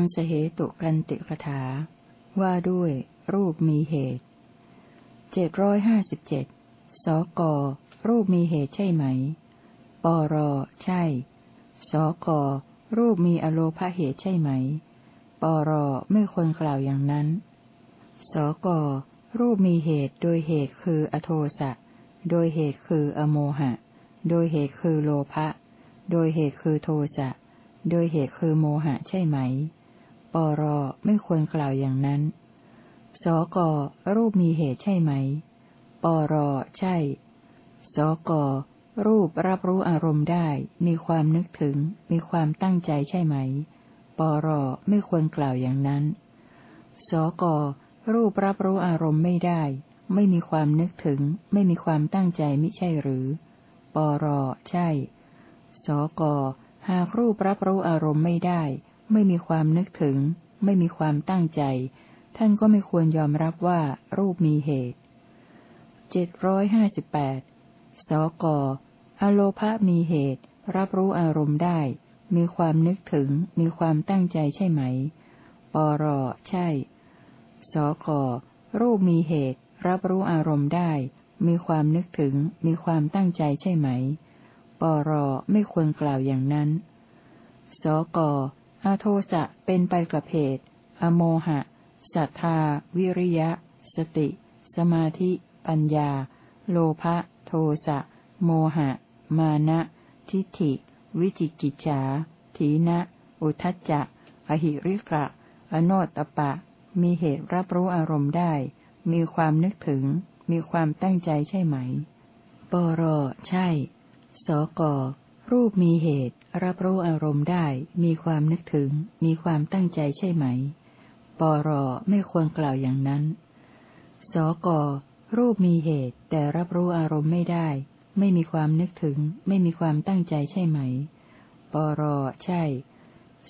งสเหตุกันติกถา ว่าด้วยรูปมีเหตุ เจ็ดร้อยห้าสิบเจ็ด สก รูปมีเหตุใช่ไหม ปร ใช่ สก รูปมีอโลภเหตุใช่ไหม ปร ไม่ควรกล่าวอย่างนั้น สก รูปมีเหตุโดยเหตุคืออโทสะ โดยเหตุคืออโมหะ โดยเหตุคือโลภะ โดยเหตุคือโทสะ โดยเหตุคือโมหะใช่ไหม ปรไม่ควรกล่าวอย่างนั้น สกรูปมีเหตุใช่ไหม ปรใช่ สกรูปรับรู้อารมณ์ได้ มีความนึกถึง มีความตั้งใจใช่ไหม ปรไม่ควรกล่าวอย่างนั้น สกรูปรับรู้อารมณ์ไม่ได้ ไม่มีความนึกถึง ไม่มีความตั้งใจมิใช่หรือ ปรใช่ สกหากรูปรับรู้อารมณ์ไม่ได้ ไม่มีความนึกถึง ไม่มีความตั้งใจ ท่านก็ไม่ควรยอมรับว่ารูปมีเหตุเจ็ดร้อยห้าสิบแปดสกอโลภะมีเหตุ รับรู้อารมณ์ได้ มีความนึกถึง มีความตั้งใจใช่ไหม ปรใช่ สกรูปมีเหตุ รับรู้อารมณ์ได้ มีความนึกถึง มีความตั้งใจใช่ไหม ปรไม่ควรกล่าวอย่างนั้น สก อาโทสะเป็นไปกับเหตุ อโมหะศรัทธา วิริยะ สติ สมาธิ ปัญญา โลภะโทสะ โมหะ มานะ ทิฏฐิ วิจิกิจฉา ถีนะ อุทจจะ อหิริกะ อโนตปะ มีเหตุรับรู้อารมณ์ได้ มีความนึกถึง มีความตั้งใจใช่ไหม ปรใช่ สกรูปมีเหตุ รับรู้อารมณ์ได้มีความนึกถึง มีความตั้งใจใช่ไหม ปรไม่ควรกล่าวอย่างนั้น สกรูปมีเหตุ แต่รับรู้อารมณ์ไม่ได้ ไม่มีความนึกถึง ไม่มีความตั้งใจใช่ไหม ปรใช่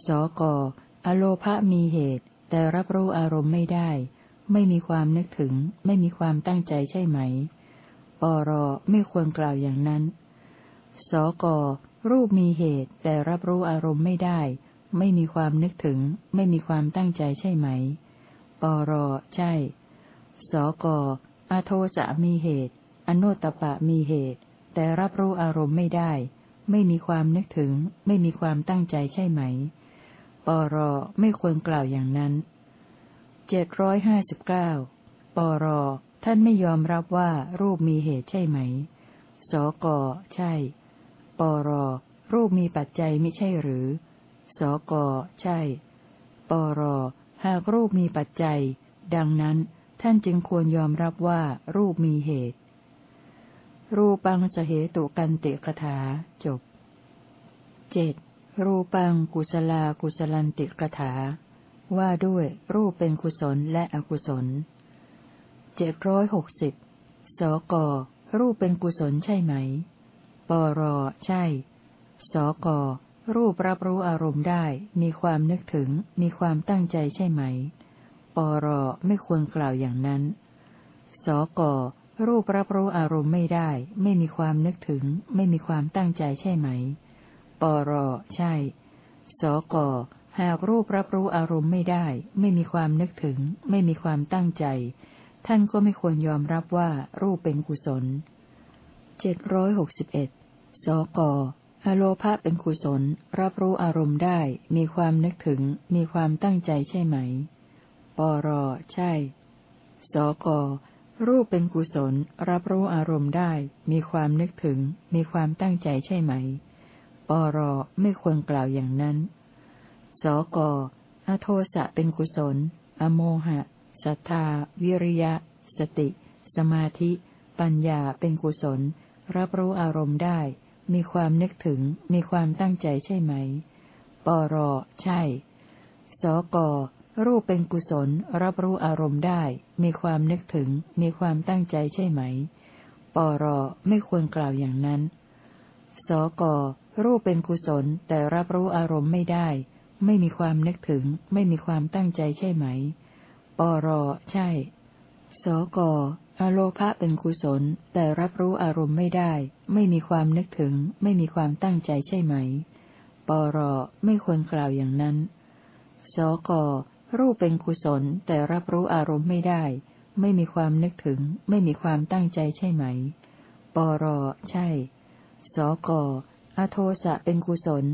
สกอโลภะมีเหตุ แต่รับรู้อารมณ์ไม่ได้ ไม่มีความนึกถึง ไม่มีความตั้งใจใช่ไหม ปรไม่ควรกล่าวอย่างนั้น สก รูปมีเหตุแต่รับรู้อารมณ์ไม่ได้ ไม่มีความนึกถึง ไม่มีความตั้งใจใช่ไหม ปรใช่ สกอโทสะมีเหตุ อโนตปะมีเหตุ แต่รับรู้อารมณ์ไม่ได้ ไม่มีความนึกถึง ไม่มีความตั้งใจใช่ไหม ปรไม่ควรกล่าวอย่างนั้น เจ็ดร้อยห้าสิบเก้าปรท่านไม่ยอมรับว่ารูปมีเหตุใช่ไหม สกใช่ ปรรูปมีปัจจัยไม่ใช่หรือ สกใช่ ปรหากรูปมีปัจจัย ดังนั้นท่านจึงควรยอมรับว่ารูปมีเหตุ รูปังสเหตุกันติกถาจบเจ็ดรูปังกุศลากุศลันติกถา ว่าด้วยรูปเป็นกุศลและอกุศลเจ็ดร้อยหกสิบสกรูปเป็นกุศลใช่ไหม ปรใช่ สกรูปรับรู้อารมณ์ได้ มีความนึกถึง มีความตั้งใจใช่ไหม ปรไม่ควรกล่าวอย่างนั้น สกรูปรับรู้อารมณ์ไม่ได้ ไม่มีความนึกถึง ไม่มีความตั้งใจใช่ไหม ปรใช่ สกหากรูปรับรู้อารมณ์ไม่ได้ ไม่มีความนึกถึง ไม่มีความตั้งใจ ท่านก็ไม่ควรยอมรับว่ารูปเป็นกุศลเจ็ดร้อยหกสิบเอ็ด สกอโลภะเป็นกุศล รับรู้อารมณ์ได้ มีความนึกถึง มีความตั้งใจใช่ไหม ปรใช่ สกรูปเป็นกุศล รับรู้อารมณ์ได้ มีความนึกถึง มีความตั้งใจใช่ไหม ปรไม่ควรกล่าวอย่างนั้น สกอโทสะเป็นกุศล อโมหะศรัทธา วิริยะ สติ สมาธิ ปัญญาเป็นกุศล รับรู้อารมณ์ได้ มีความนึกถึง มีความตั้งใจใช่ไหม ปร ใช่ สก รูปเป็นกุศล รับรู้อารมณ์ได้ มีความนึกถึง มีความตั้งใจใช่ไหม ปร ไม่ควรกล่าวอย่างนั้น สก รูปเป็นกุศล แต่รับรู้อารมณ์ไม่ได้ ไม่มีความนึกถึง ไม่มีความตั้งใจใช่ไหม ปร ใช่ สก อโลภะเป็นกุศล แต่รับรู้อารมณ์ไม่ได้ ไม่มีความนึกถึง ไม่มีความตั้งใจใช่ไหม ปรไม่ควรกล่าวอย่างนั้น สกรูปเป็นกุศล แต่รับรู้อารมณ์ไม่ได้ ไม่มีความนึกถึง ไม่มีความตั้งใจใช่ไหม ปรใช่ สกอโทสะเป็นกุศล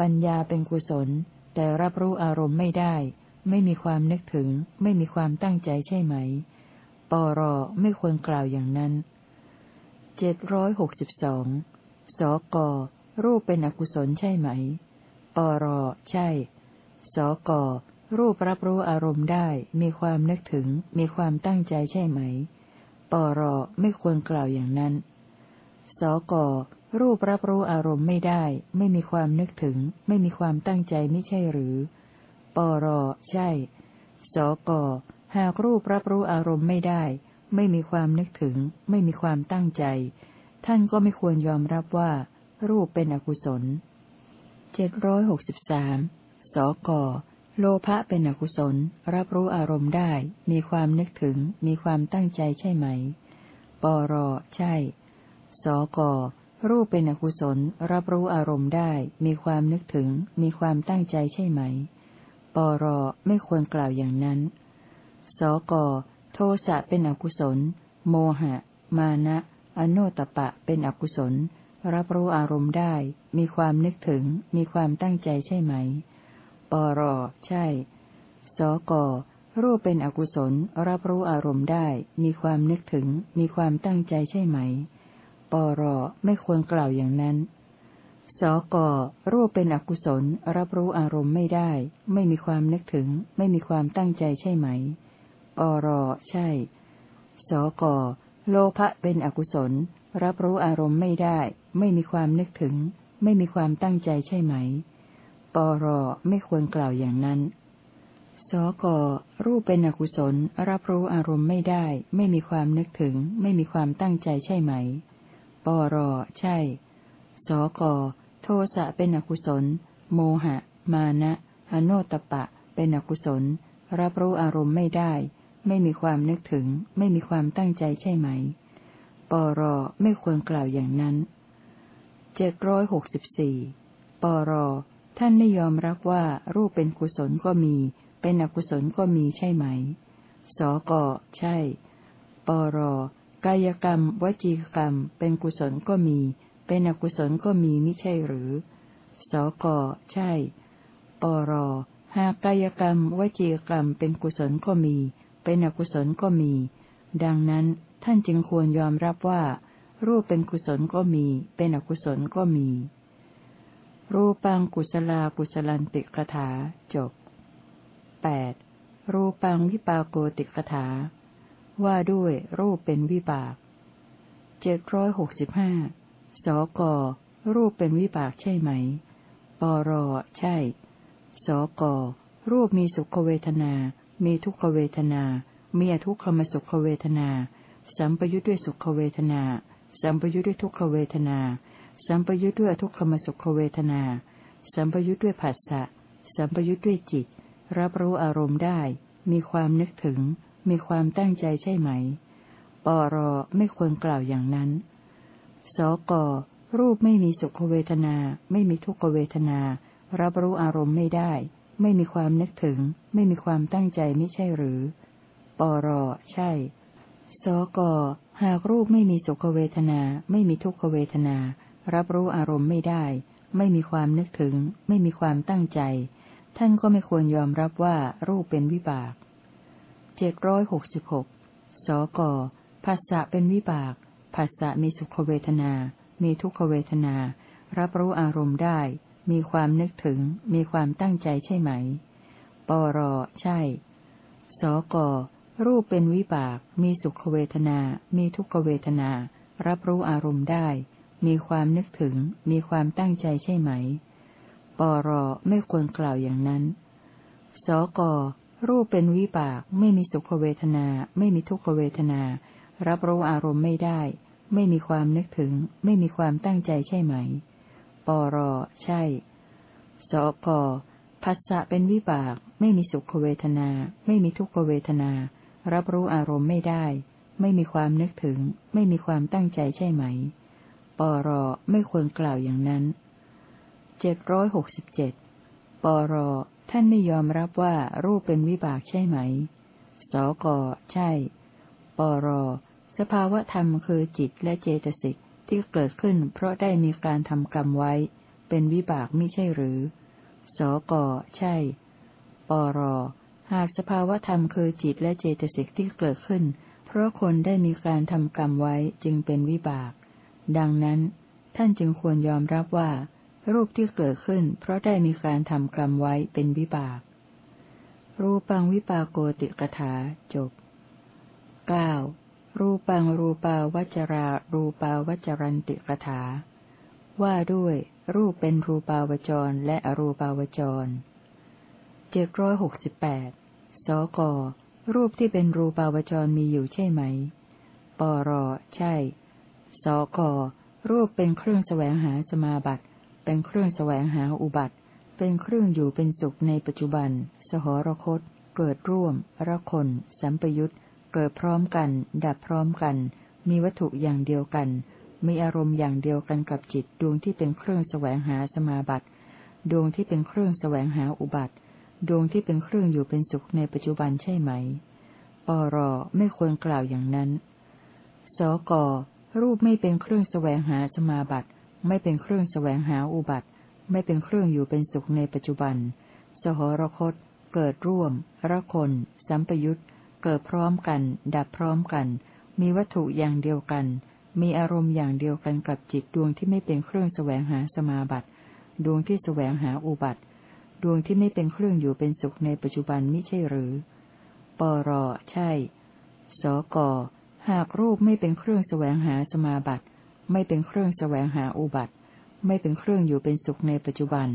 ปัญญาเป็นกุศล แต่รับรู้อารมณ์ไม่ได้ ไม่มีความนึกถึง ไม่มีความตั้งใจใช่ไหม ปรไม่ควรกล่าวอย่างนั้นเจ็ดร้อยหกสิบสองสกรูปเป็นอกุศลใช่ไหม ปรใช่ สกรูปรับรู้อารมณ์ได้ มีความนึกถึง มีความตั้งใจใช่ไหม ปรไม่ควรกล่าวอย่างนั้น สกรูปรับรู้อารมณ์ไม่ได้ ไม่มีความนึกถึง ไม่มีความตั้งใจไม่ใช่หรือ ปรใช่ สก หากรูปรับรู้อารมณ์ไม่ได้ ไม่มีความนึกถึง ไม่มีความตั้งใจ ท่านก็ไม่ควรยอมรับว่า รูปเป็นอกุศลเจ็ดร้อยหกสิบสามสกโลภะเป็นอกุศล รับรู้อารมณ์ได้ มีความนึกถึง มีความตั้งใจใช่ไหม ปรใช่ สกรูปเป็นอกุศล รับรู้อารมณ์ได้ มีความนึกถึง มีความตั้งใจใช่ไหม ปรไม่ควรกล่าวอย่างนั้น สกโทสะเป็นอกุศล โมหะ มานะอโนตปะเป็นอกุศล รับรู้อารมณ์ได้ มีความนึกถึง มีความตั้งใจใช่ไหม ปรใช่ สกรูปเป็นอกุศล รับรู้อารมณ์ได้ มีความนึกถึง มีความตั้งใจใช่ไหม ปรไม่ควรกล่าวอย่างนั้น สกรูปเป็นอกุศล รับรู้อารมณ์ไม่ได้ ไม่มีความนึกถึง ไม่มีความตั้งใจใช่ไหม ปรใช่ สกโลภะเป็นอกุศล รับรู้อารมณ์ไม่ได้ ไม่มีความนึกถึง ไม่มีความตั้งใจใช่ไหม ปรไม่ควรกล่าวอย่างนั้น สกรูปเป็นอกุศล รับรู้อารมณ์ไม่ได้ ไม่มีความนึกถึง ไม่มีความตั้งใจใช่ไหม ปรใช่ สกโทสะเป็นอกุศล โมหะ มานะอโนตปะ เป็นอกุศล รับรู้อารมณ์ไม่ได้ ไม่มีความนึกถึง ไม่มีความตั้งใจใช่ไหม ปรไม่ควรกล่าวอย่างนั้น เจ็ดร้อยหกสิบสี่ปรท่านไม่ยอมรับว่ารูปเป็นกุศลก็มี เป็นอกุศลก็มีใช่ไหม สกใช่ ปรกายกรรม วจีกรรม เป็นกุศลก็มี เป็นอกุศลก็มีไม่ใช่หรือ สกใช่ ปรหากกายกรรม วจีกรรม เป็นกุศลก็มี เป็นอกุศลก็มี ดังนั้นท่านจึงควรยอมรับว่า รูปเป็นกุศลก็มี เป็นอกุศลก็มี รูปังกุศลากุศลันติกถาจบ 8. รูปังวิปาโกติกถา ว่าด้วยรูปเป็นวิบากเจ็ดร้อยหกสิบห้าสกรูปเป็นวิบากใช่ไหม ปรใช่ สกรูปมีสุขเวทนา มีทุกขเวทนา มีอทุกขมสุขเวทนา สัมปยุทธ์ด้วยสุขเวทนา สัมปยุทธ์ด้วยทุกขเวทนา สัมปยุทธ์ด้วยทุกขมสุขเวทนา สัมปยุทธ์ด้วยผัสสะ สัมปยุทธ์ด้วยจิต รับรู้อารมณ์ได้ มีความนึกถึง มีความตั้งใจใช่ไหม ปรไม่ควรกล่าวอย่างนั้น สกรูปไม่มีสุขเวทนา ไม่มีทุกขเวทนา รับรู้อารมณ์ไม่ได้ ไม่มีความนึกถึง ไม่มีความตั้งใจไม่ใช่หรือ ปรใช่ สกหากรูปไม่มีสุขเวทนา ไม่มีทุกขเวทนา รับรู้อารมณ์ไม่ได้ ไม่มีความนึกถึง ไม่มีความตั้งใจ ท่านก็ไม่ควรยอมรับว่ารูปเป็นวิบากเจ็ดร้อยหกสิบหกสกภาษะเป็นวิบากภาษะมีสุขเวทนา มีทุกขเวทนา รับรู้อารมณ์ได้ มีความนึกถึง มีความตั้งใจใช่ไหม ปรใช่ สกรูปเป็นวิบาก มีสุขเวทนา มีทุกขเวทนา รับรู้อารมณ์ได้ มีความนึกถึง มีความตั้งใจใช่ไหม ปรไม่ควรกล่าวอย่างนั้น สกรูปเป็นวิบาก ไม่มีสุขเวทนา ไม่มีทุกขเวทนา รับรู้อารมณ์ไม่ได้ ไม่มีความนึกถึง ไม่มีความตั้งใจใช่ไหม ปรใช่ สกภัสสะเป็นวิบาก ไม่มีสุขเวทนา ไม่มีทุกขเวทนา รับรู้อารมณ์ไม่ได้ ไม่มีความนึกถึง ไม่มีความตั้งใจใช่ไหม ปรไม่ควรกล่าวอย่างนั้น เจ็ดร้อยหกสิบเจ็ดปรท่านไม่ยอมรับว่ารูปเป็นวิบากใช่ไหม สก ใช่ ปร สภาวะธรรมคือจิตและเจตสิก ที่เกิดขึ้นเพราะได้มีการทำกรรมไว้ เป็นวิบากไม่ใช่หรือ สก ใช่ ปร หากสภาวธรรมคือจิตและเจตสิกที่เกิดขึ้น เพราะคนได้มีการทำกรรมไว้จึงเป็นวิบาก ดังนั้น ท่านจึงควรยอมรับว่า รูปที่เกิดขึ้น เพราะได้มีการทำกรรมไว้เป็นวิบาก รูปังวิปากโกติกถาจบเก้า รูปังรูปาวัจรา รูปาวัจรันติกถา ว่าด้วยรูปเป็นรูปาวจรและอรูปาวจรเจ็ดร้อยหกสิบแปดสก รูปที่เป็นรูปาวจรมีอยู่ใช่ไหม ปร ใช่ สก รูปเป็นเครื่องแสวงหาสมาบัติ เป็นเครื่องแสวงหาอุบัติ เป็นเครื่องอยู่เป็นสุขในปัจจุบัน สหรคต เกิดร่วมระคน สัมปยุต เกิดพร้อมกัน ดับพร้อมกัน มีวัตถุอย่างเดียวกัน มีอารมณ์อย่างเดียวกันกับจิตดวงที่เป็นเครื่องแสวงหาสมาบัติ ดวงที่เป็นเครื่องแสวงหาอุบัติ ดวงที่เป็นเครื่องอยู่เป็นสุขในปัจจุบันใช่ไหม ปรไม่ควรกล่าวอย่างนั้น สกรูปไม่เป็นเครื่องแสวงหาสมาบัติ ไม่เป็นเครื่องแสวงหาอุบัติ ไม่เป็นเครื่องอยู่เป็นสุขในปัจจุบัน สหรคต เกิดร่วมระคน สัมปยุต เกิดพร้อมกัน ดับพร้อมกัน มีวัตถุอย่างเดียวกัน มีอารมณ์อย่างเดียวกันกับจิตดวงที่ไม่เป็นเครื่องแสวงหาสมาบัติ ดวงที่แสวงหาอุบัติ ดวงที่ไม่เป็นเครื่องอยู่เป็นสุขในปัจจุบันมิใช่หรือ ปรใช่ สก หากรูปไม่เป็นเครื่องแสวงหาสมาบัติ ไม่เป็นเครื่องแสวงหาอุบัติ ไม่เป็นเครื่องอยู่เป็นสุขในปัจจุบัน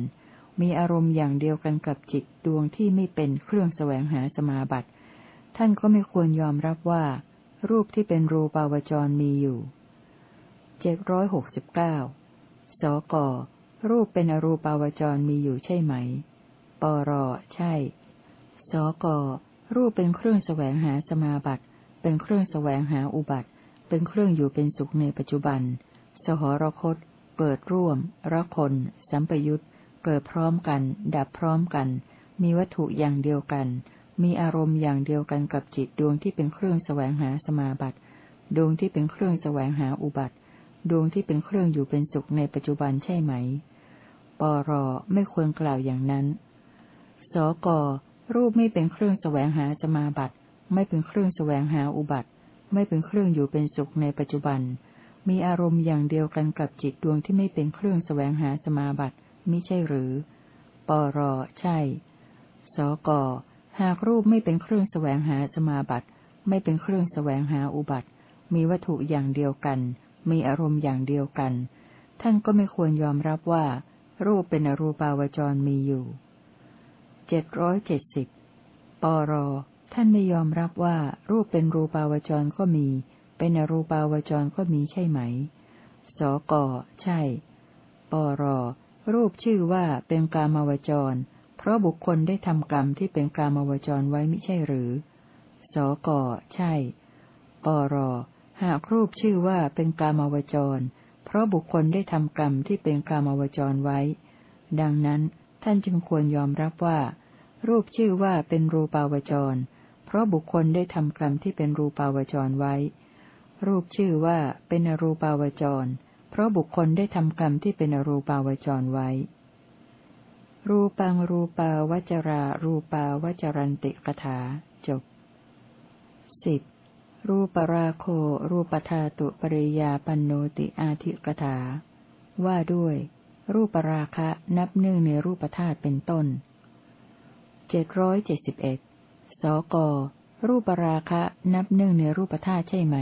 มีอารมณ์อย่างเดียวกันกับจิตดวงที่ไม่เป็นเครื่องแสวงหาสมาบัติ ท่านก็ไม่ควรยอมรับว่า รูปที่เป็นรูปาวจรมีอยู่ เจ็ดร้อยหกสิบเก้าสกรูปเป็นอรูปาวจรมีอยู่ใช่ไหม ปร ใช่ สก รูปเป็นเครื่องแสวงหาสมาบัติ เป็นเครื่องแสวงหาอุบัติ เป็นเครื่องอยู่เป็นสุขในปัจจุบัน สหรคต เกิดร่วมระคน สัมปยุตเกิดพร้อมกัน ดับพร้อมกัน มีวัตถุอย่างเดียวกัน มีอารมณ์อย่างเดียวกันกับจิตดวงที่เป็นเครื่องแสวงหาสมาบัติดวงที่เป็นเครื่องแสวงหาอุบัติ ดวงที่เป็นเครื่องอยู่เป็นสุขในปัจจุบันใช่ไหม ปรไม่ควรกล่าวอย่างนั้น สกรูปไม่เป็นเครื่องแสวงหาสมาบัติ ไม่เป็นเครื่องแสวงหาอุบัติ ไม่เป็นเครื่องอยู่เป็นสุขในปัจจุบัน มีอารมณ์อย่างเดียวกันกับจิตดวงที่ไม่เป็นเครื่องแสวงหาสมาบัติมิใช่หรือ ปรใช่ สก หากรูปไม่เป็นเครื่องแสวงหาสมาบัติ ไม่เป็นเครื่องแสวงหาอุบัติ มีวัตถุอย่างเดียวกัน มีอารมณ์อย่างเดียวกัน ท่านก็ไม่ควรยอมรับว่า รูปเป็นอรูปาวจรมีอยู่เจ็ดร้อยเจ็ดสิบปรท่านไม่ยอมรับว่า รูปเป็นรูปาวจรก็มี เป็นอรูปาวจรก็มีใช่ไหม สก ใช่ ปร รูปชื่อว่าเป็นกามาวจร ราะบุคคลได้ทำกรรมที่เป็นกามวจรไว้ไม่ใช่หรือ สก ใช่ ปร หากรูปชื่อว่าเป็นกามวจร เพราะบุคคลได้ทำกรรมที่เป็นกามวจรไว้ ดังนั้นท่านจึงควรยอมรับว่า รูปชื่อว่าเป็นรูปาวจร เพราะบุคคลได้ทำกรรมที่เป็นรูปาวจรไว้ รูปชื่อว่าเป็นอรูปาวจร เพราะบุคคลได้ทำกรรมที่เป็นอรูปาวจรไว้ รูปังรูปาวจรารูปาวจรันติกถาจบสิบรูปราโครูปธาตุปริยาปันโนติอาทิกถา ว่าด้วย รูปราคะนับหนึ่งในรูปธาตุเป็นต้นเจ็ดร้อยเจ็ดสิบเอ็ดสกรูปราคะนับหนึ่งในรูปธาตุใช่ไหม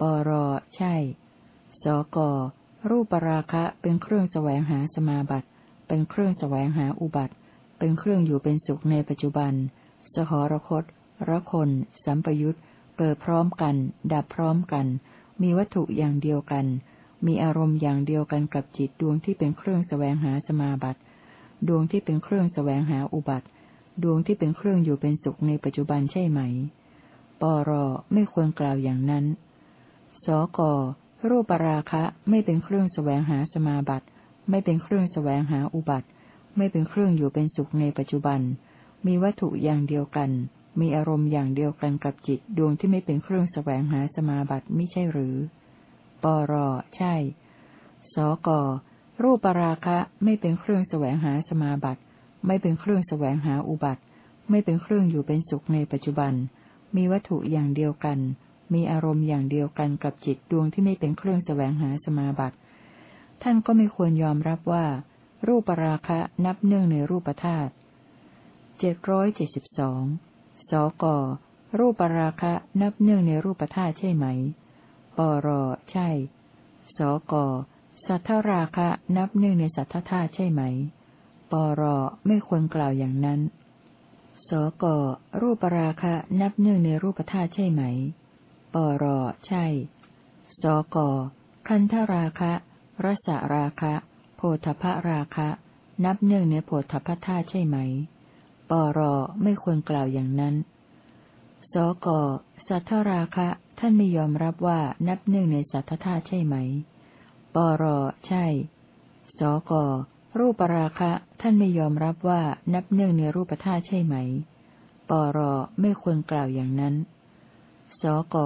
ปรใช่ สกรูปราคะเป็นเครื่องแสวงหาสมาบัติ เป็นเครื่องแสวงหาอุบัติ เป็นเครื่องอยู่เป็นสุขในปัจจุบัน สหรคตระคน สัมปยุตเกิดพร้อมกัน ดับพร้อมกัน มีวัตถุอย่างเดียวกัน มีอารมณ์อย่างเดียวกันกับจิตดวงที่เป็นเครื่องแสวงหาสมาบัติ ดวงที่เป็นเครื่องแสวงหาอุบัติ ดวงที่เป็นเครื่องอยู่เป็นสุขในปัจจุบันใช่ไหม ปรไม่ควรกล่าวอย่างนั้น สกรูปราคะไม่เป็นเครื่องแสวงหาสมาบัติ ไม่เป็นเครื่องแสวงหาอุบัติ ไม่เป็นเครื่องอยู่เป็นสุขในปัจจุบัน มีวัตถุอย่างเดียวกัน มีอารมณ์อย่างเดียวกันกับจิตดวงที่ไม่เป็นเครื่องแสวงหาสมาบัติไม่ใช่หรือ ปรใช่ สกรูปปราคะไม่เป็นเครื่องแสวงหาสมาบัติ ไม่เป็นเครื่องแสวงหาอุบัติ ไม่เป็นเครื่องอยู่เป็นสุขในปัจจุบัน มีวัตถุอย่างเดียวกัน มีอารมณ์อย่างเดียวกันกับจิตดวงที่ไม่เป็นเครื่องแสวงหาสมาบัติ ท่านก็ไม่ควรยอมรับว่า รูปปราคะนับเนื่องในรูปธาตุเจ็ดร้อยเจ็ดสิบสองสกรูปปราคะนับเนื่องในรูปธาตุใช่ไหม ปร ใช่ สก สัทธราคะนับเนื่องในสัทธธาตุใช่ไหม ปร ไม่ควรกล่าวอย่างนั้น สก รูปราคะนับเนื่องในรูปธาตุใช่ไหม ปร ใช่ สก คันธราคะ รสราคะ โพธพราคะ นับเนื่องในโพธพธาใช่ไหม ปรไม่ควรกล่าวอย่างนั้น สกสัทธราคะ ท่านไม่ยอมรับว่านับเนื่องในสัทธธาใช่ไหม ปรใช่ สกรูปราคะ ท่านไม่ยอมรับว่านับเนื่องในรูปธาตุใช่ไหม ปรไม่ควรกล่าวอย่างนั้น สก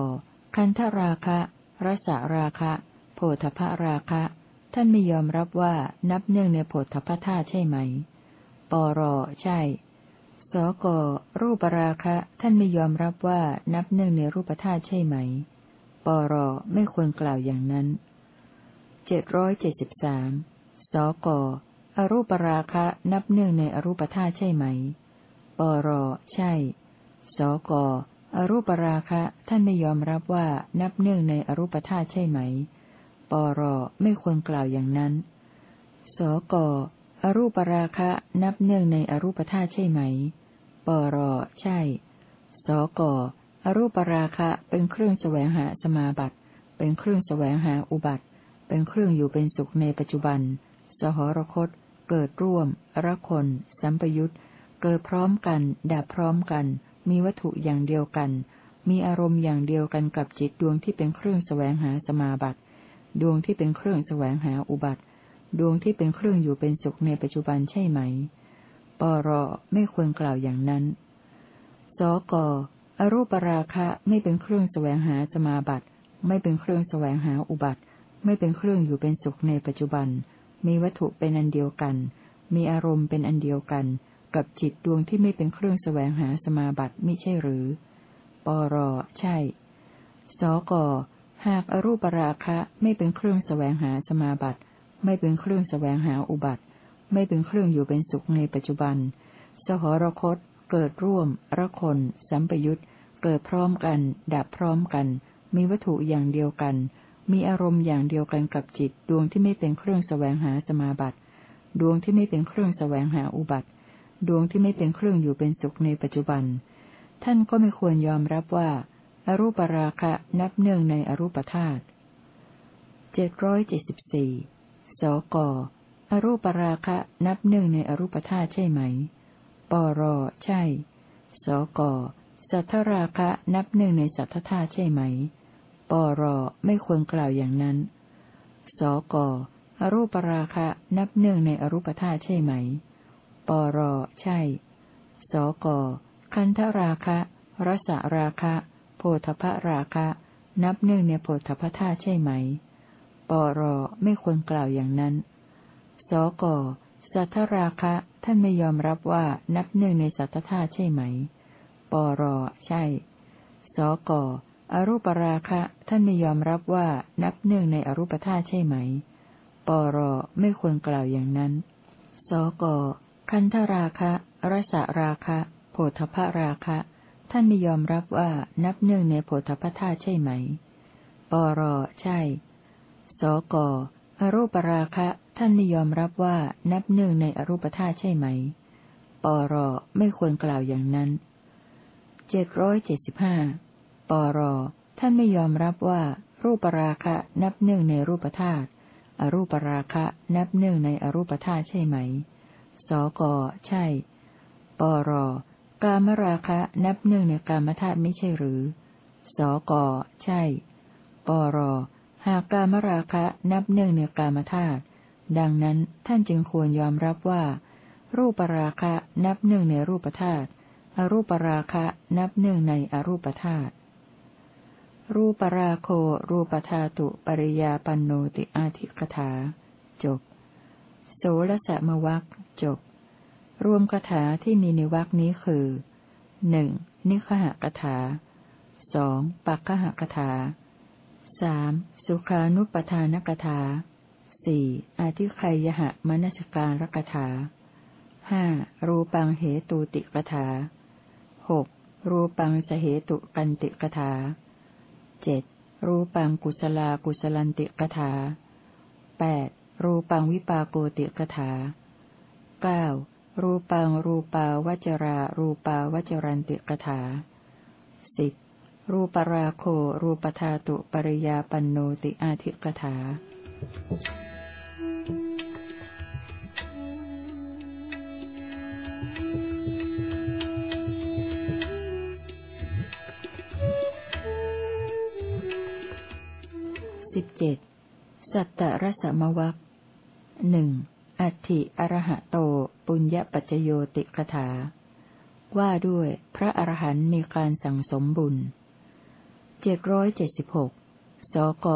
คันธราคะ รสราคะ โพธพราคะ ท่านไม่ยอมรับว่านับเนื่องในโพธพธาใช่ไหม ปรใช่ สกรูปราคะ ท่านไม่ยอมรับว่านับเนื่องในรูปธาตุใช่ไหม ปรไม่ควรกล่าวอย่างนั้น เจ็ดร้อยเจ็ดสิบสาม สกอรูปราคะนับเนื่องในอรูปธาตุใช่ไหม ปรใช่ สกอรูปราคะ ท่านไม่ยอมรับว่านับเนื่องในอรูปธาตุใช่ไหม ปรไม่ควรกล่าวอย่างนั้น สกอรูปราคะนับเนื่องในอรูปธาตุใช่ไหม ปรใช่ สกอรูปราคะเป็นเครื่องแสวงหาสมาบัติ เป็นเครื่องแสวงหาอุบัติ เป็นเครื่องอยู่เป็นสุขในปัจจุบัน สหรคต เกิดร่วมระคน สัมปยุตเกิดพร้อมกัน ดับพร้อมกัน มีวัตถุอย่างเดียวกัน มีอารมณ์อย่างเดียวกันกับจิตดวงที่เป็นเครื่องแสวงหาสมาบัติ ดวงที่เป็นเครื่องแสวงหาอุบัติ ดวงที่เป็นเครื่องอยู่เป็นสุขในปัจจุบันใช่ไหม ปรไม่ควรกล่าวอย่างนั้น สกอรูปราคะไม่เป็นเครื่องแสวงหาสมาบัติ ไม่เป็นเครื่องแสวงหาอุบัติ ไม่เป็นเครื่องอยู่เป็นสุขในปัจจุบัน มีวัตถุเป็นอันเดียวกัน มีอารมณ์เป็นอันเดียวกัน กับจิตดวงที่ไม่เป็นเครื่องแสวงหาสมาบัติไม่ใช่หรือ ปรใช่ สก หากอรูปราคะไม่เป็นเครื่องแสวงหาสมาบัติ ไม่เป็นเครื่องแสวงหาอุบัติ ไม่เป็นเครื่องอยู่เป็นสุขในปัจจุบัน สหรคต เกิดร่วม ระคน สัมปยุตเกิดพร้อมกัน ดับพร้อมกัน มีวัตถุอย่างเดียวกัน มีอารมณ์อย่างเดียวกันกับจิต ดวงที่ไม่เป็นเครื่องแสวงหาสมาบัติ ดวงที่ไม่เป็นเครื่องแสวงหาอุบัติ ดวงที่ไม่เป็นเครื่องอยู่เป็นสุขในปัจจุบัน ท่านก็ไม่ควรยอมรับว่า อรูปราคะนับเนื่องในอรูปธาตุเจ็ดร้อยเจ็ดสิบสี่สกอรูปราคะนับเนื่องในอรูปธาตุใช่ไหม ปรใช่ สกสัทธราคะนับเนื่องในสัทธธาตุใช่ไหม ปรไม่ควรกล่าวอย่างนั้น สกอรูปราคะนับเนื่องในอรูปธาตุใช่ไหม ปรใช่ สกคันธราคะ รสราคะ โพธพราคะ นับเนื่องในโพธพธาใช่ไหม ปรไม่ควรกล่าวอย่างนั้น สกสัทธราคะ ท่านไม่ยอมรับว่านับเนื่องในสัทธธาใช่ไหม ปรใช่ สกอรูปราคะ ท่านไม่ยอมรับว่านับเนื่องในอรูปธาใช่ไหม ปรไม่ควรกล่าวอย่างนั้น สกคันธราคะ รสราคะ โพธพราคะ ท่านไม่ยอมรับว่านับเนื่องในโพธพธาตุใช่ไหม ปรใช่ สกอรูปราคะ ท่านไม่ยอมรับว่านับเนื่องในอรูปธาตุใช่ไหม ปรไม่ควรกล่าวอย่างนั้น เจ็ดร้อยเจ็ดสิบห้า ปรท่านไม่ยอมรับว่า รูปราคะนับเนื่องในรูปธาตุ อรูปราคะนับเนื่องในอรูปธาตุใช่ไหม สก ใช่ ปร กามราคะนับเนื่องในกามธาตุไม่ใช่หรือ สก ใช่ ปร หากกามราคะนับเนื่องในกามธาตุ ดังนั้นท่านจึงควรยอมรับว่า รูปราคะนับเนื่องในรูปธาตุ อรูปราคะนับเนื่องในอรูปธาตุ รูปราโครูปธาตุปริยาปันโนติอาทิกถา จบ โสรสะมวักจบ รวมคาถาที่มีในวักนี้คือหนึ่งนิคหกถาสองปักขหกถาสามสุขานุปทานกถาสี่อาทิไคยหะมนสการรกถาห้ารูปังเหตุติกถาหกรูปังสเหตุกันติกถาเจ็ดรูปังกุศลากุศลันติกถาแปดรูปังวิปาโกติกถาเก้า รูปังรูปาวจรา รูปาวจรันติกถาสิบรูปราโครูปธาตุปริยาปันโนติอาทิกถาสิบเจ็ดสัตตรสมวัคหนึ่ง อัตถิอรหะโต ปุญญปัจโยติกถา ว่าด้วยพระอรหันต์มีการสั่งสมบุญเจ็ดร้อยเจ็ดสิบหกสก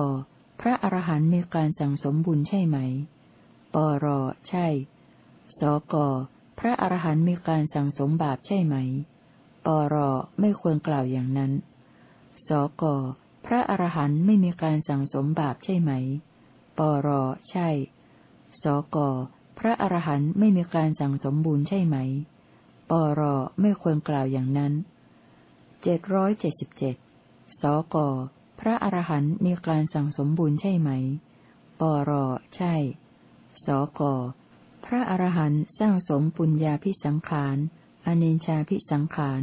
พระอรหันต์มีการสั่งสมบุญใช่ไหม ปร ใช่ สก พระอรหันต์มีการสั่งสมบาปใช่ไหม ปร ไม่ควรกล่าวอย่างนั้น สก พระอรหันต์ไม่มีการสั่งสมบาปใช่ไหม ปร ใช่ สก พระอรหันต์ไม่มีการสั่งสมบุญใช่ไหม ปรไม่ควรกล่าวอย่างนั้น เจ็ดร้อยเจ็ดสิบเจ็ด สก พระอรหันต์มีการสั่งสมบุญใช่ไหม ปรใช่ สก พระอรหันต์สร้างสมปุญญาพิสังขารอนินชาพิสังขาร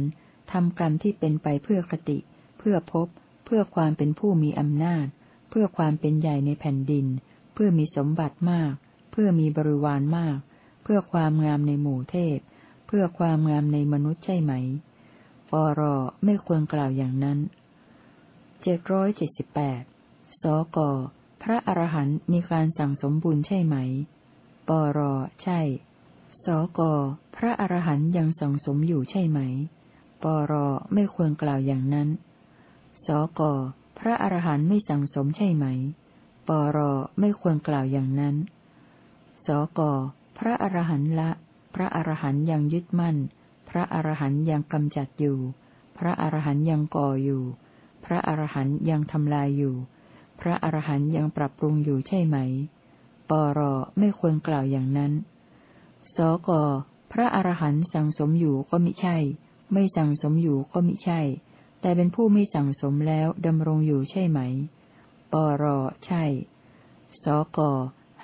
ทำกรรมที่เป็นไปเพื่อคติ เพื่อพบ เพื่อความเป็นผู้มีอำนาจ เพื่อความเป็นใหญ่ในแผ่นดิน เพื่อมีสมบัติมาก เพื่อมีบริวารมาก เพื่อความงามในหมู่เทพ เพื่อความงามในมนุษย์ใช่ไหมปรไม่ควรกล่าวอย่างนั้นเจ็ดร้อยเจ็ดสิบแปดสกพระอรหันต์มีการสั่งสมบุญใช่ไหม ปรใช่ สกพระอรหันต์ยังสั่งสมอยู่ใช่ไหม ปรไม่ควรกล่าวอย่างนั้น สกพระอรหันต์ไม่สั่งสมใช่ไหม ปรไม่ควรกล่าวอย่างนั้น สก พระอรหันต์ละ พระอรหันต์ยังยึดมั่น พระอรหันต์ยังกำจัดอยู่ พระอรหันต์ยังก่ออยู่ พระอรหันต์ยังทำลายอยู่ พระอรหันต์ยังปรับปรุงอยู่ใช่ไหม ปรไม่ควรกล่าวอย่างนั้น สก พระอรหันต์สั่งสมอยู่ก็มิใช่ ไม่สั่งสมอยู่ก็มิใช่ แต่เป็นผู้ไม่สั่งสมแล้วดำรงอยู่ใช่ไหม ปรใช่ สก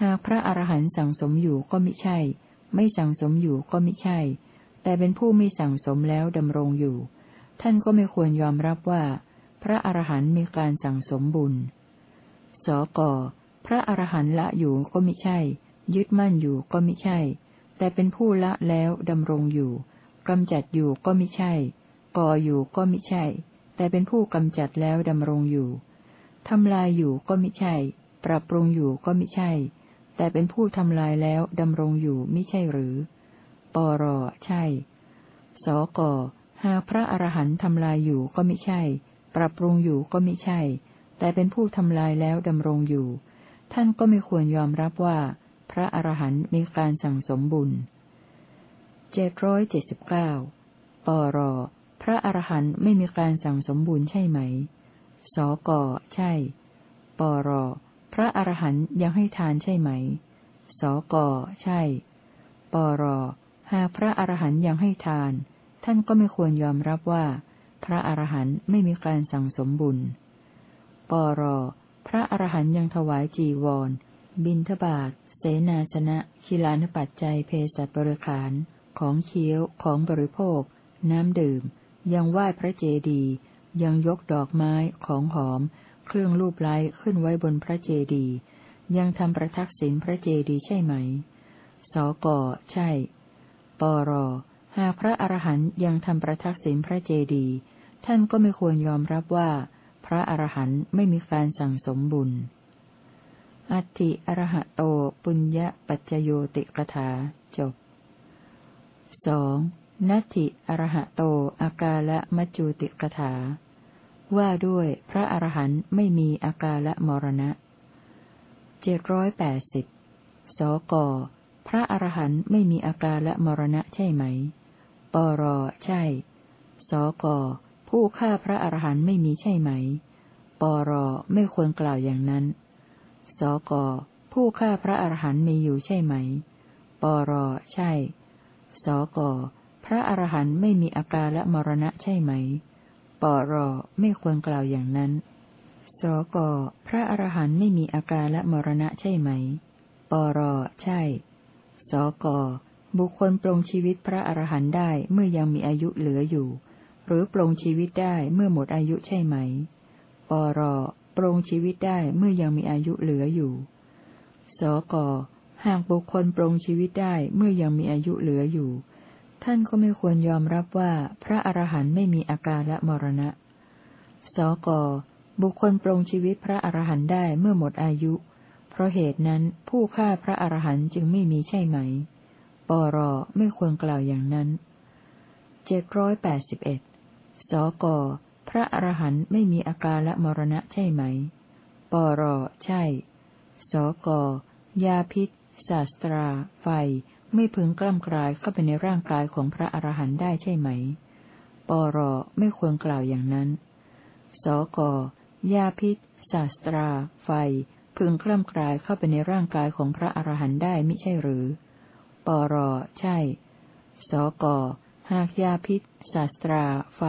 หากพระอรหันต์สั่งสมอยู่ก็มิใช่ ไม่สั่งสมอยู่ก็มิใช่ แต่เป็นผู้ไม่สั่งสมแล้วดำรงอยู่ ท่านก็ไม่ควรยอมรับว่า พระอรหันต์มีการสั่งสมบุญ สก พระอรหันต์ละอยู่ก็มิใช่ ยึดมั่นอยู่ก็มิใช่ แต่เป็นผู้ละแล้วดำรงอยู่กำจัดอยู่ก็มิใช่ ก่ออยู่ก็มิใช่ แต่เป็นผู้กำจัดแล้วดำรงอยู่ทำลายอยู่ก็มิใช่ ปรับปรุงอยู่ก็มิใช่ แต่เป็นผู้ทำลายแล้วดำรงอยู่มิใช่หรือ ปรใช่ สกหากพระอรหันต์ทำลายอยู่ก็มิใช่ ปรับปรุงอยู่ก็มิใช่ แต่เป็นผู้ทำลายแล้วดำรงอยู่ ท่านก็ไม่ควรยอมรับว่า พระอรหันต์มีการสั่งสมบุญเจ็ดร้อยเจ็ดสิบเก้าปรพระอรหันต์ไม่มีการสั่งสมบุญใช่ไหม สกใช่ ปร พระอรหันต์ยังให้ทานใช่ไหม สก ใช่ ปร หากพระอรหันต์ยังให้ทาน ท่านก็ไม่ควรยอมรับว่า พระอรหันต์ไม่มีการสั่งสมบุญ ปร พระอรหันต์ยังถวายจีวร บินทบาทเสนาชนะคิลานปัจจัยเพศบริขาร ของเคี้ยว ของบริโภค น้ำดื่ม ยังไหว้พระเจดีย์ยังยกดอกไม้ ของหอม เครื่องรูปไล้ขึ้นไว้บนพระเจดีย์ยังทำประทักษิณพระเจดีย์ใช่ไหม สก ใช่ ปร หากพระอรหันยังทำประทักษิณพระเจดีย์ท่านก็ไม่ควรยอมรับว่า พระอรหันต์ไม่มีการสั่งสมบุญ อัติอรหะโตปุญญปัจโยติกถาจบสองนัตถิอรหะโตอากาละมัจจุติกถา ว่าด้วยพระอรหันต์ไม่มีอาการละมรณะเจ็ดร้อยแปดสิบสก พระอรหันต์ไม่มีอาการละมรณะใช่ไหม ปร ใช่ สก ผู้ฆ่าพระอรหันต์ไม่มีใช่ไหม ปร ไม่ควรกล่าวอย่างนั้น สก ผู้ฆ่าพระอรหันต์มีอยู่ใช่ไหม ปร ใช่ สก พระอรหันต์ไม่มีอาการละมรณะใช่ไหม ปรไม่ควรกล่าวอย่างนั้น สกพระอรหันต์ไม่มีอาการและมรณะใช่ไหม ปรใช่ สกบุคคลปรงชีวิตพระอรหันต์ได้เมื่อยังมีอายุเหลืออยู่ หรือปรงชีวิตได้เมื่อหมดอายุใช่ไหม ปรปรงชีวิตได้เมื่อยังมีอายุเหลืออยู่ สกหากบุคคลปรงชีวิตได้เมื่อยังมีอายุเหลืออยู่ ท่านก็ไม่ควรยอมรับว่าพระอรหันต์ไม่มีอาการละมรณะ สก บุคคลปรงชีวิตพระอรหันต์ได้เมื่อหมดอายุ เพราะเหตุนั้นผู้ฆ่าพระอรหันต์จึงไม่มีใช่ไหม ปรไม่ควรกล่าวอย่างนั้น เจ็ดร้อยแปดสิบเอ็ด สก พระอรหันต์ไม่มีอาการละมรณะใช่ไหม ปรใช่ สก ยาพิษ ศาสตรา ไฟ ไม่พึงกล้ำกลายเข้าไปในร่างกายของพระอรหันต์ได้ใช่ไหม ปรไม่ควรกล่าวอย่างนั้น สกยาพิษศาสตรา ไฟ พึงคล่ำกลายเข้าไปในร่างกายของพระอรหันต์ได้มิใช่หรือ ปรใช่ สกหากยาพิษศาสตรา ไฟ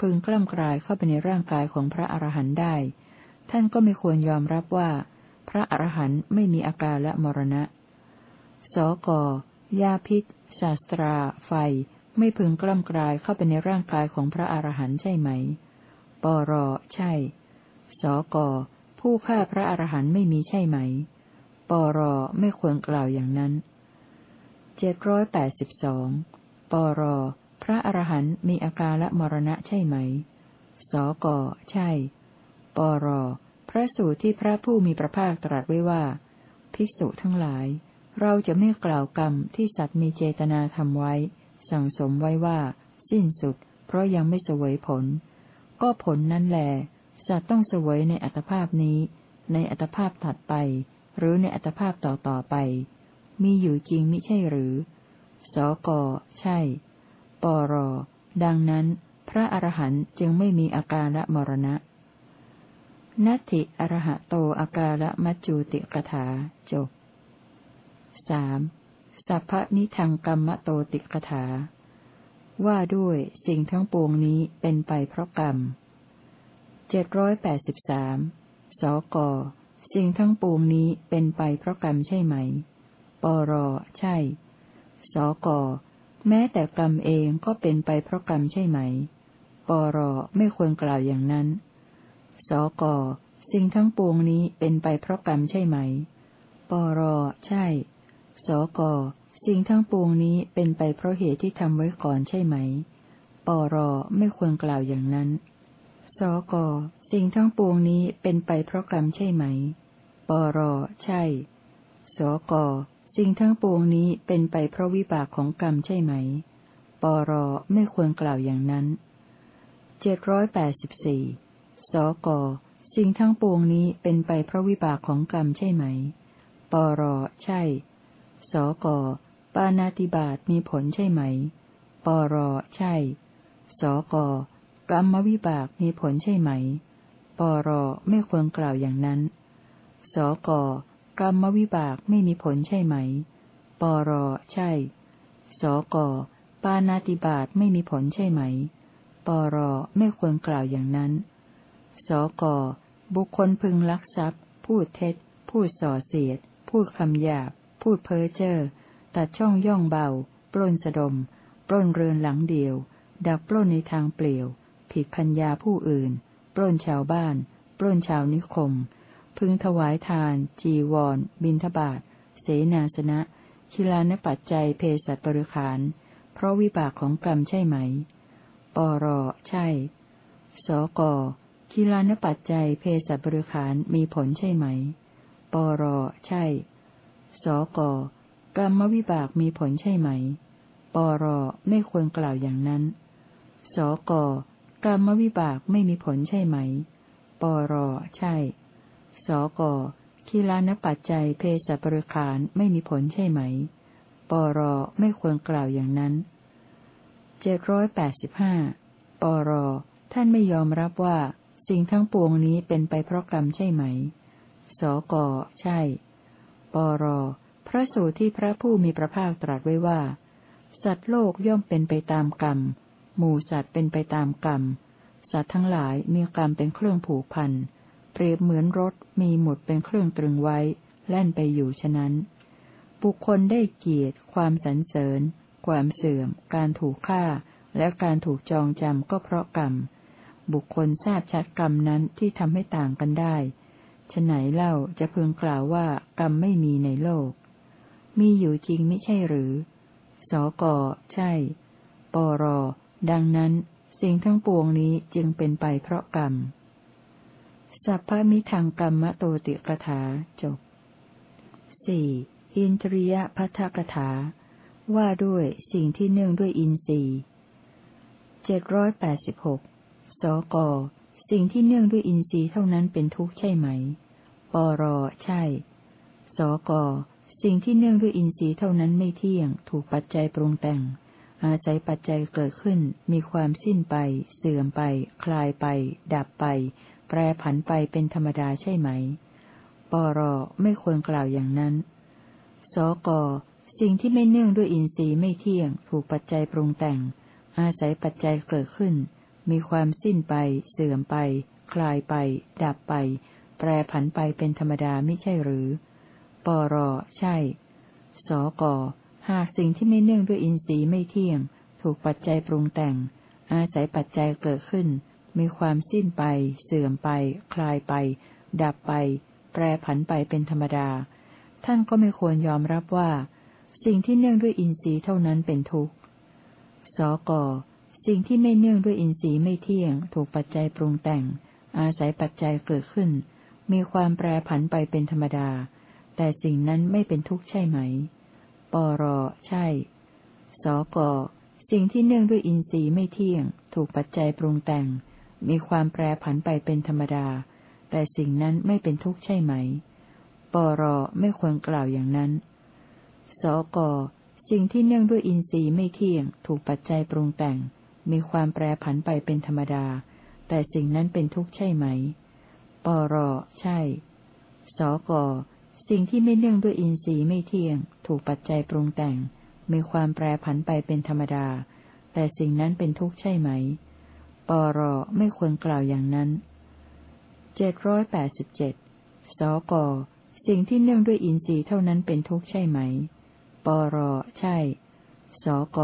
พึงกล้ำกลายเข้าไปในร่างกายของพระอรหันต์ได้ ท่านก็ไม่ควรยอมรับว่า พระอรหันต์ไม่มีอาการและมรณะ สก ยาพิษศาสตรา ไฟ ไม่พึงกล้ำกลายเข้าไปในร่างกายของพระอรหันต์ใช่ไหม ปรใช่ สก ผู้ฆ่าพระอรหันต์ไม่มีใช่ไหม ปรไม่ควรกล่าวอย่างนั้น เจ็ดร้อยแปดสิบสอง ปร พระอรหันต์มีอาการละมรณะใช่ไหม สก ใช่ ปร พระสูตรที่พระผู้มีพระภาคตรัสไว้ว่า ภิกษุทั้งหลาย เราจะไม่กล่าวกรรมที่สัตว์มีเจตนาทำไว้ สั่งสมไว้ว่า สิ้นสุด เพราะยังไม่เสวยผล ก็ผลนั้นแหลสัตว์ต้องเสวยในอัตภาพนี้ ในอัตภาพถัดไป หรือในอัตภาพต่อต่อไป มีอยู่จริงมิใช่หรือ สก ใช่ ปร ดังนั้น พระอรหันต์จึงไม่มีอาการละมรณะนัตถิอรหะโตอาการละมัจจุติกถาจบ สามสัพพนิทังกรรมโตติกถา ว่าด้วยสิ่งทั้งปวงนี้เป็นไปเพราะกรรมเจ็ดร้อยแปดสิบสามสก สิ่งทั้งปวงนี้เป็นไปเพราะกรรมใช่ไหม ปร ใช่ สก แม้แต่กรรมเองก็เป็นไปเพราะกรรมใช่ไหม ปร ไม่ควรกล่าวอย่างนั้น สก สิ่งทั้งปวงนี้เป็นไปเพราะกรรมใช่ไหม ปร ใช่ สก สิ่งทั้งปวงนี้เป็นไปเพราะเหตุที่ทำไว้ก่อนใช่ไหม ปร ไม่ควรกล่าวอย่างนั้น สก สิ่งทั้งปวงนี้เป็นไปเพราะกรรมใช่ไหม ปร ใช่ สก สิ่งทั้งปวงนี้เป็นไปเพราะวิบากของกรรมใช่ไหม ปร ไม่ควรกล่าวอย่างนั้น เจ็ดร้อยแปดสิบสี่ สก สิ่งทั้งปวงนี้เป็นไปเพราะวิบากของกรรมใช่ไหม ปร ใช่ สก ปานาติบาตมีผลใช่ไหม ปร ใช่ สก กรรมวิบากมีผลใช่ไหม ปร ไม่ควรกล่าวอย่างนั้น สก กรรมวิบากไม่มีผลใช่ไหม ปร ใช่ สก ปานาติบาตไม่มีผลใช่ไหม ปร ไม่ควรกล่าวอย่างนั้น สก บุคคลพึงลักทรัพย์ พูดเท็จ พูดส่อเสียด พูดคำหยาบ พูดเพ้อเจ้อตัดช่องย่องเบา ปล้นสะดม ปล้นเรือนหลังเดียว ดักปล้นในทางเปลี่ยว ผิดพัญญาผู้อื่น ปล้นชาวบ้าน ปล้นชาวนิคม พึงถวายทาน จีวร บินทบาทเสนาสนะชิลานปัจจัยเพศสัตบริขาร เพราะวิบากของกรรมใช่ไหม ปรใช่ สกคิลานปัจจัยเพศสัตบริขารมีผลใช่ไหม ปรใช่ สกกรรมวิบากมีผลใช่ไหม ปรไม่ควรกล่าวอย่างนั้น สกกรรมวิบากไม่มีผลใช่ไหม ปรใช่ สกคีลานปัจจัยเพศบริขารไม่มีผลใช่ไหม ปรไม่ควรกล่าวอย่างนั้น เจ็ดร้อยแปดสิบห้า ปรท่านไม่ยอมรับว่า สิ่งทั้งปวงนี้เป็นไปเพราะกรรมใช่ไหม สกใช่ ปร พระสูตรที่พระผู้มีพระภาคตรัสไว้ว่า สัตว์โลกย่อมเป็นไปตามกรรม หมู่สัตว์เป็นไปตามกรรม สัตว์ทั้งหลายมีกรรมเป็นเครื่องผูกพัน เปรียบเหมือนรถมีหมุดเป็นเครื่องตรึงไว้ แล่นไปอยู่ฉะนั้น บุคคลได้เกียรติ ความสรรเสริญ ความเสื่อม การถูกฆ่า และการถูกจองจำก็เพราะกรรม บุคคลทราบชัดกรรมนั้นที่ทำให้ต่างกันได้ ฉไหนเล่าจะพึงกล่าวว่ากรรมไม่มีในโลก มีอยู่จริงไม่ใช่หรือ สก ใช่ ปร ดังนั้น สิ่งทั้งปวงนี้จึงเป็นไปเพราะกรรม สัพพมิทังกรรมโตติกถาจบสี่อินทริยพัทธกถา ว่าด้วยสิ่งที่เนื่องด้วยอินทรีย์เจ็ดร้อยแปดสิบหกสก สิ่งที่เนื่องด้วยอินทรีย์เท่านั้นเป็นทุกข์ใช่ไหม ปรใช่ สกสิ่งที่เนื่องด้วยอินทรีย์เท่านั้นไม่เที่ยง ถูกปัจจัยปรุงแต่ง อาศัยปัจจัยเกิดขึ้น มีความสิ้นไป เสื่อมไป คลายไป ดับไป แปรผันไปเป็นธรรมดาใช่ไหม ปรไม่ควรกล่าวอย่างนั้น สกสิ่งที่ไม่เนื่องด้วยอินทรีย์ไม่เที่ยง ถูกปัจจัยปรุงแต่ง อาศัยปัจจัยเกิดขึ้น มีความสิ้นไป เสื่อมไป คลายไป ดับไป แปรผันไปเป็นธรรมดาไม่ใช่หรือ ปรใช่ สกหากสิ่งที่ไม่เนื่องด้วยอินทรีย์ไม่เที่ยง ถูกปัจจัยปรุงแต่ง อาศัยปัจจัยเกิดขึ้น มีความสิ้นไป เสื่อมไป คลายไป ดับไป แปรผันไปเป็นธรรมดา ท่านก็ไม่ควรยอมรับว่า สิ่งที่เนื่องด้วยอินทรีย์เท่านั้นเป็นทุกข์ สก สิ่งที่ไม่เนื่องด้วยอินทรีย์ไม่เที่ยง ถูกปัจจัยปรุงแต่ง อาศัยปัจจัยเกิดขึ้น มีความแปรผันไปเป็นธรรมดา แต่สิ่งนั้นไม่เป็นทุกข์ใช่ไหม ปรใช่ สกสิ่งที่เนื่องด้วยอินทรีย์ไม่เที่ยง ถูกปัจจัยปรุงแต่ง มีความแปรผันไปเป็นธรรมดา แต่สิ่งนั้นไม่เป็นทุกข์ใช่ไหม ปรไม่ควรกล่าวอย่างนั้น สกสิ่งที่เนื่องด้วยอินทรีย์ไม่เที่ยง ถูกปัจจัยปรุงแต่ง มีความแปรผันไปเป็นธรรมดา แต่สิ่งนั้นเป็นทุกข์ใช่ไหม ปรใช่ สกสิ่งที่ไม่เนื่องด้วยอินทรีย์ไม่เที่ยง ถูกปัจจัยปรุงแต่ง มีความแปรผันไปเป็นธรรมดา แต่สิ่งนั้นเป็นทุกข์ใช่ไหม ปรไม่ควรกล่าวอย่างนั้นเจ็ดร้อยแปดสิบเจ็ดสกสิ่งที่เนื่องด้วยอินทรีย์เท่านั้นเป็นทุกข์ใช่ไหม ปรใช่ สก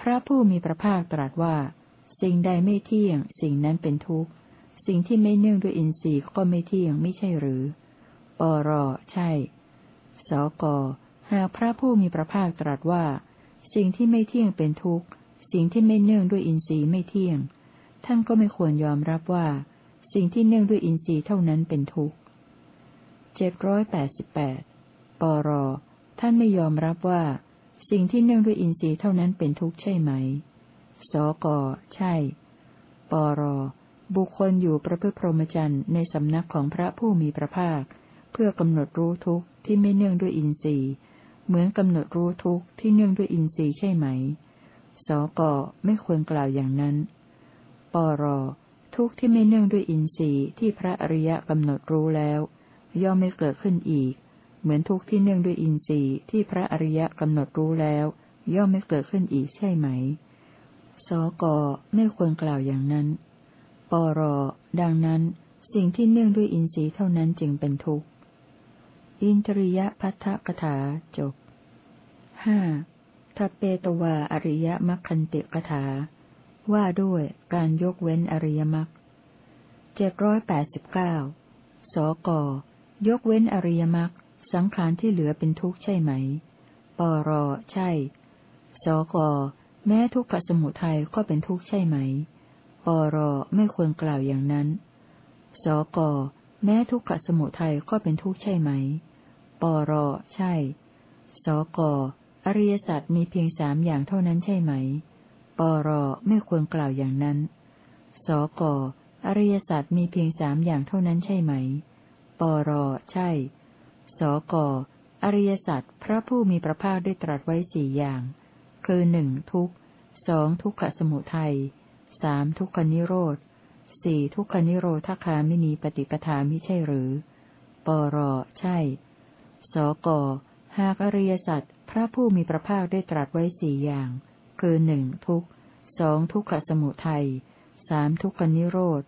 พระผู้มีพระภาคตรัสว่า สิ่งใดไม่เที่ยง สิ่งนั้นเป็นทุกข์ สิ่งที่ไม่เนื่องด้วยอินทรีย์ก็ไม่เที่ยงไม่ใช่หรือ ปรใช่ สกหากพระผู้มีพระภาคตรัสว่า สิ่งที่ไม่เที่ยงเป็นทุกข์ สิ่งที่ไม่เนื่องด้วยอินทรีย์ไม่เที่ยง ท่านก็ไม่ควรยอมรับว่า สิ่งที่เนื่องด้วยอินทรีย์เท่านั้นเป็นทุกข์เจ็ดร้อยแปดสิบแปดปรท่านไม่ยอมรับว่า สิ่งที่เนื่องด้วยอินทรีย์เท่านั้นเป็นทุกข์ใช่ไหม สก ใช่ ปร บุคคลอยู่ประพฤติพรหมจรรย์ในสำนักของพระผู้มีพระภาค เพื่อกำหนดรู้ทุกข์ที่ไม่เนื่องด้วยอินทรีย์ เหมือนกำหนดรู้ทุกข์ที่เนื่องด้วยอินทรีย์ใช่ไหม สก ไม่ควรกล่าวอย่างนั้น ปร ทุกข์ที่ไม่เนื่องด้วยอินทรีย์ที่พระอริยะกำหนดรู้แล้ว ย่อมไม่เกิดขึ้นอีก เหมือนทุกข์ที่เนื่องด้วยอินทรีย์ที่พระอริยะกำหนดรู้แล้ว ย่อมไม่เกิดขึ้นอีกใช่ไหม สกไม่ควรกล่าวอย่างนั้น ปรดังนั้น สิ่งที่เนื่องด้วยอินทรีย์เท่านั้นจึงเป็นทุกข์ อินทริยพัทธกถาจบห้าทัเปตวาอริยมัคคันติกถา ว่าด้วยการยกเว้นอริยมรรคเจ็ดร้อยแปดสิบเก้าสกยกเว้นอริยมรรค สังขารที่เหลือเป็นทุกข์ใช่ไหม ปร ใช่ สก แม้ทุกขสมุทัยก็เป็นทุกข์ใช่ไหม ปร ไม่ควรกล่าวอย่างนั้น สก แม้ทุกขสมุทัยก็เป็นทุกข์ใช่ไหม ปร ใช่ สก อริยสัจมีเพียงสามอย่างเท่านั้นใช่ไหม ปร ไม่ควรกล่าวอย่างนั้น สก อริยสัจมีเพียงสามอย่างเท่านั้นใช่ไหม ปร ใช่ สก อริยสัจพระผู้มีพระภาคได้ตรัสไว้สี่อย่าง คือหนึ่งทุกสองทุกขสมุทัยสามทุกขนิโรธสี่ทุกขนิโรธคามินีปฏิปทามิใช่หรือ ปรใช่ สก หากอริยสัจพระผู้มีพระภาคได้ตรัสไว้สี่อย่าง คือหนึ่งทุกสองทุกขสมุทัยสามทุกขนิโรธ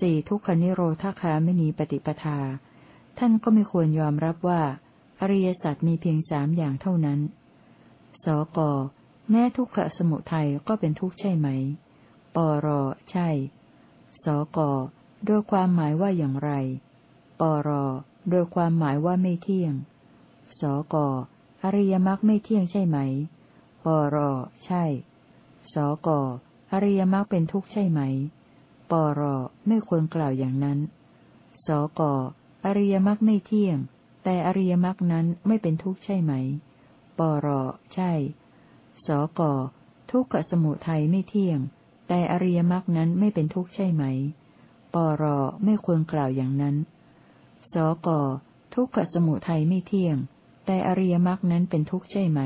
สี่ทุกขนิโรธคามินีปฏิปทา ท่านก็ไม่ควรยอมรับว่า อริยสัจมีเพียงสามอย่างเท่านั้น สก แม้ทุกขสมุทัยก็เป็นทุกข์ใช่ไหม ปร ใช่ สก โดยความหมายว่าอย่างไร ปร โดยความหมายว่าไม่เที่ยง สก อริยมรรคไม่เที่ยงใช่ไหม ปร ใช่ สก อริยมรรคเป็นทุกข์ใช่ไหม ปร ไม่ควรกล่าวอย่างนั้น สก อริยมรรคไม่เที่ยง แต่อริยมรรคนั้นไม่เป็นทุกข์ใช่ไหม ปรใช่ สกทุกขสมุทัยไม่เที่ยง แต่อริยมรรคนั้นไม่เป็นทุกข์ใช่ไหม ปรไม่ควรกล่าวอย่างนั้น สกทุกขสมุทัยไม่เที่ยง แต่อริยมรรคนั้นเป็นทุกข์ใช่ไหม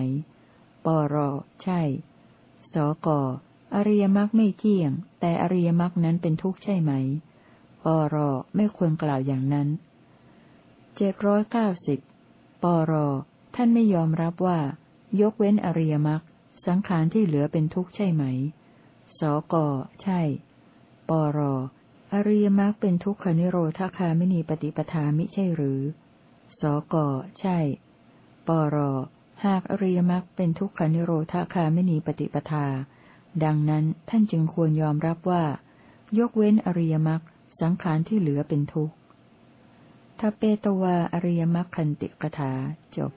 ปรใช่ สกอริยมรรคไม่เที่ยง แต่อริยมรรคนั้นเป็นทุกข์ใช่ไหม ปรไม่ควรกล่าวอย่างนั้น เจ็ดร้อยเก้าสิบปรท่านไม่ยอมรับว่า ยกเว้นอริยมรรคสังขารที่เหลือเป็นทุกข์ใช่ไหม สก ใช่ ปร อริยมรรคเป็นทุกขนิโรธคาไม่มีปฏิปทามิใช่หรือ สก ใช่ ปร หากอริยมรรคเป็นทุกขนิโรธคาไม่มีปฏิปทา ดังนั้นท่านจึงควรยอมรับว่า ยกเว้นอริยมรรคสังขารที่เหลือเป็นทุกข์ ทเปตวาอริยมรรคคันติกถาจบ